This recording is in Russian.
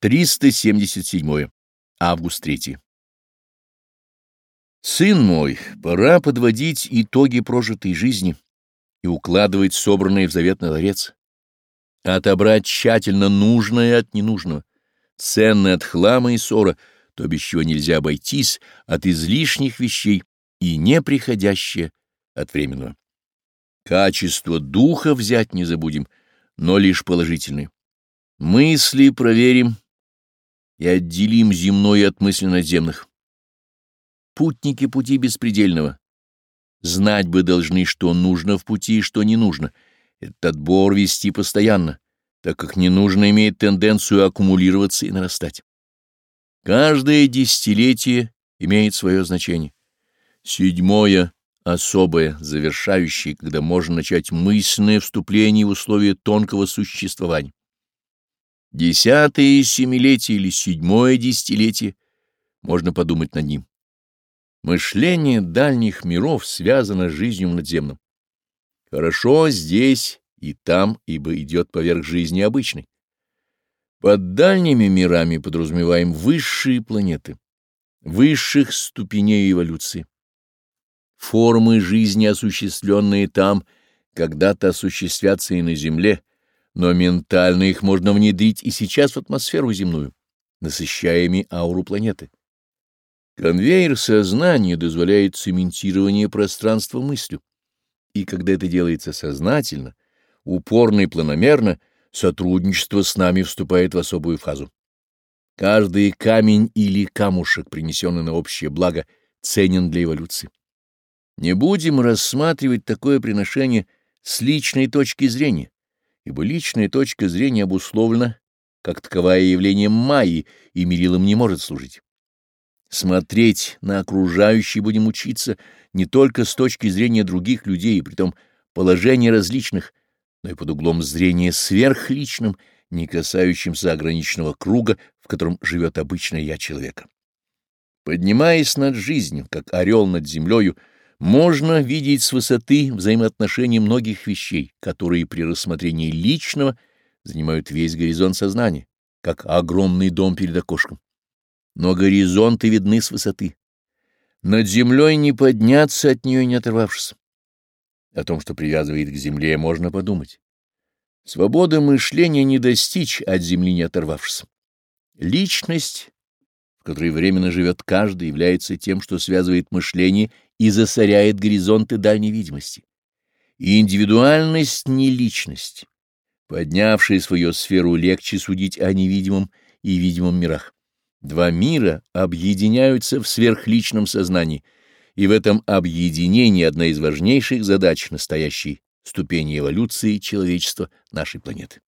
377. Август 3. Сын мой, пора подводить итоги прожитой жизни и укладывать собранные в заветный ларец. Отобрать тщательно нужное от ненужного, ценное от хлама и ссора, то без чего нельзя обойтись от излишних вещей и неприходящее от временного. Качество духа взять не забудем, но лишь положительные. Мысли проверим и отделим земное от мысли надземных. Путники пути беспредельного. Знать бы должны, что нужно в пути и что не нужно. Этот отбор вести постоянно, так как не нужно имеет тенденцию аккумулироваться и нарастать. Каждое десятилетие имеет свое значение. Седьмое — особое, завершающее, когда можно начать мысленное вступление в условия тонкого существования. Десятое семилетие или седьмое десятилетие, можно подумать над ним. Мышление дальних миров связано с жизнью надземным. Хорошо здесь и там, ибо идет поверх жизни обычной. Под дальними мирами подразумеваем высшие планеты, высших ступеней эволюции. Формы жизни, осуществленные там, когда-то осуществятся и на Земле — но ментально их можно внедрить и сейчас в атмосферу земную, насыщаемой ауру планеты. Конвейер сознания дозволяет цементирование пространства мыслью, и когда это делается сознательно, упорно и планомерно, сотрудничество с нами вступает в особую фазу. Каждый камень или камушек, принесенный на общее благо, ценен для эволюции. Не будем рассматривать такое приношение с личной точки зрения, ибо личная точка зрения обусловлена как таковое явление Майи, и мерилом не может служить. Смотреть на окружающие будем учиться не только с точки зрения других людей, и притом положения различных, но и под углом зрения сверхличным, не касающимся ограниченного круга, в котором живет обычное «я» человека. Поднимаясь над жизнью, как орел над землею, можно видеть с высоты взаимоотношения многих вещей, которые при рассмотрении личного занимают весь горизонт сознания, как огромный дом перед окошком. Но горизонты видны с высоты. Над землей не подняться от нее не оторвавшись. О том, что привязывает к земле, можно подумать. Свободы мышления не достичь от земли не оторвавшись. Личность в которой временно живет каждый, является тем, что связывает мышление и засоряет горизонты дальней видимости. И индивидуальность — не личность. Поднявшая свою сферу, легче судить о невидимом и видимом мирах. Два мира объединяются в сверхличном сознании, и в этом объединении одна из важнейших задач настоящей ступени эволюции человечества нашей планеты.